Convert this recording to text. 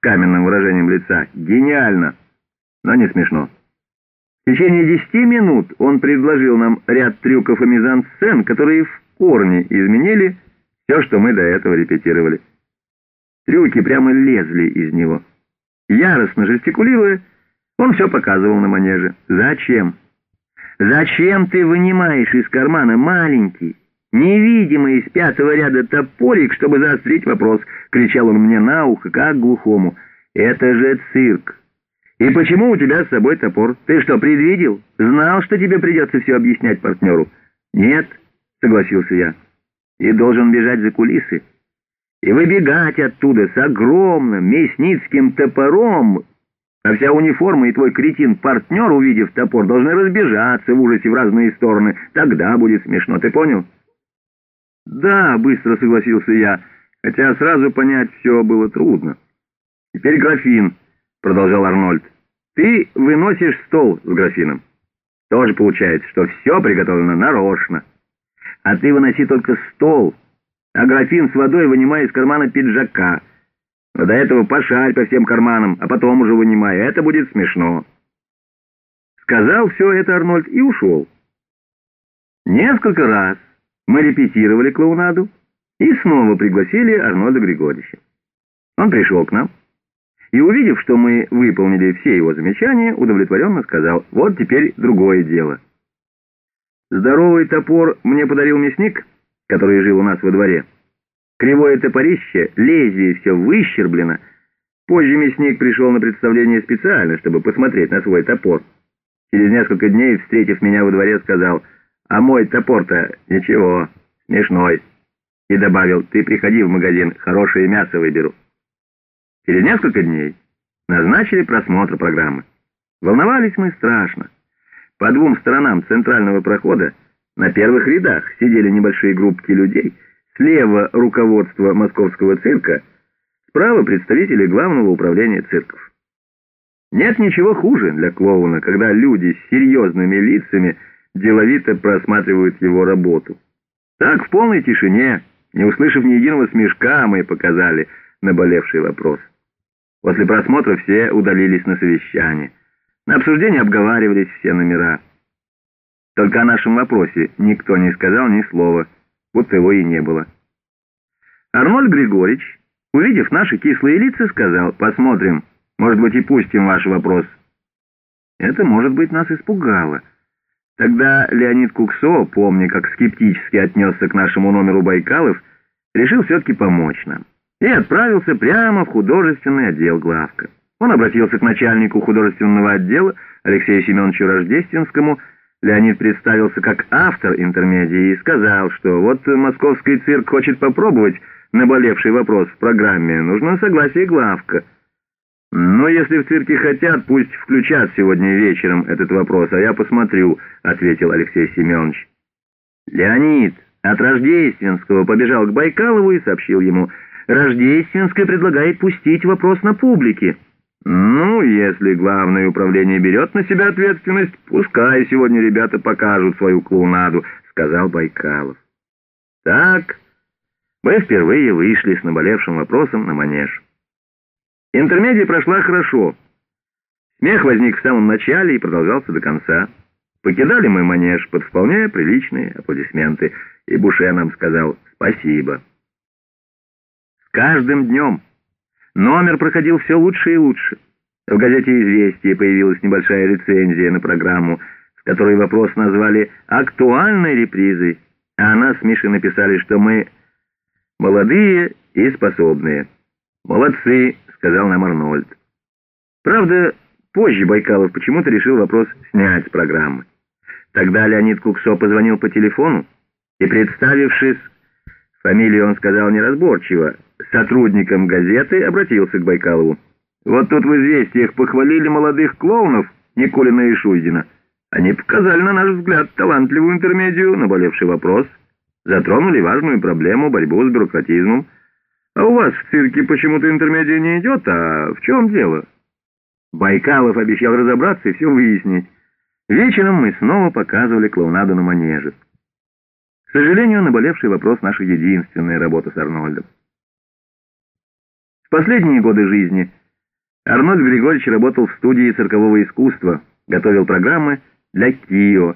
каменным выражением лица. «Гениально!» Но не смешно. В течение десяти минут он предложил нам ряд трюков и мизансцен, которые в корне изменили все, что мы до этого репетировали. Трюки прямо лезли из него. Яростно жестикулируя, он все показывал на манеже. «Зачем? Зачем ты вынимаешь из кармана маленький, невидимый из пятого ряда топорик, чтобы заострить вопрос?» — кричал он мне на ухо, как глухому. «Это же цирк! И почему у тебя с собой топор? Ты что, предвидел? Знал, что тебе придется все объяснять партнеру?» «Нет», — согласился я, — «и должен бежать за кулисы» и выбегать оттуда с огромным мясницким топором, а вся униформа и твой кретин-партнер, увидев топор, должны разбежаться в ужасе в разные стороны. Тогда будет смешно, ты понял? Да, быстро согласился я, хотя сразу понять все было трудно. Теперь графин, продолжал Арнольд. Ты выносишь стол с графином. Тоже получается, что все приготовлено нарочно. А ты выноси только стол, а графин с водой вынимай из кармана пиджака. Но до этого пошарь по всем карманам, а потом уже вынимай. Это будет смешно. Сказал все это Арнольд и ушел. Несколько раз мы репетировали клоунаду и снова пригласили Арнольда Григорьевича. Он пришел к нам и, увидев, что мы выполнили все его замечания, удовлетворенно сказал, вот теперь другое дело. Здоровый топор мне подарил мясник, который жил у нас во дворе. Кривое топорище, лезвие все выщерблено. Позже мясник пришел на представление специально, чтобы посмотреть на свой топор. Через несколько дней, встретив меня во дворе, сказал, «А мой топор-то ничего, смешной». И добавил, «Ты приходи в магазин, хорошее мясо выберу». Через несколько дней назначили просмотр программы. Волновались мы страшно. По двум сторонам центрального прохода на первых рядах сидели небольшие группки людей, слева руководство московского цирка, справа представители главного управления цирков. Нет ничего хуже для клоуна, когда люди с серьезными лицами деловито просматривают его работу. Так, в полной тишине, не услышав ни единого смешка, мы показали наболевший вопрос. После просмотра все удалились на совещание. На обсуждение обговаривались все номера. Только о нашем вопросе никто не сказал ни слова, будто его и не было. Арнольд Григорьевич, увидев наши кислые лица, сказал, «Посмотрим, может быть, и пустим ваш вопрос». Это, может быть, нас испугало. Тогда Леонид Куксо, помня, как скептически отнесся к нашему номеру Байкалов, решил все-таки помочь нам и отправился прямо в художественный отдел главка. Он обратился к начальнику художественного отдела Алексею Семеновичу Рождественскому, Леонид представился как автор интермедии и сказал, что вот московский цирк хочет попробовать наболевший вопрос в программе, нужно согласие главка. «Но если в цирке хотят, пусть включат сегодня вечером этот вопрос, а я посмотрю», — ответил Алексей Семенович. Леонид от Рождественского побежал к Байкалову и сообщил ему, «Рождественская предлагает пустить вопрос на публике». «Ну, если главное управление берет на себя ответственность, пускай сегодня ребята покажут свою клоунаду», — сказал Байкалов. Так мы впервые вышли с наболевшим вопросом на манеж. Интермедия прошла хорошо. Смех возник в самом начале и продолжался до конца. Покидали мы манеж под вполне приличные аплодисменты, и Буше нам сказал «спасибо». С каждым днем... Номер проходил все лучше и лучше. В газете «Известия» появилась небольшая рецензия на программу, в которой вопрос назвали «актуальной репризой», а она с Мишей написали, что мы молодые и способные. «Молодцы», — сказал нам Арнольд. Правда, позже Байкалов почему-то решил вопрос снять с программы. Тогда Леонид Куксо позвонил по телефону и, представившись, фамилию он сказал неразборчиво, сотрудником газеты обратился к Байкалову. «Вот тут в известиях похвалили молодых клоунов Николина и Шуйдина. Они показали, на наш взгляд, талантливую интермедию, наболевший вопрос, затронули важную проблему, борьбу с бюрократизмом. А у вас в цирке почему-то интермедия не идет, а в чем дело?» Байкалов обещал разобраться и все выяснить. Вечером мы снова показывали клоунаду на манеже. К сожалению, наболевший вопрос — наша единственная работа с Арнольдом. В последние годы жизни Арнольд Григорьевич работал в студии циркового искусства, готовил программы для КИО,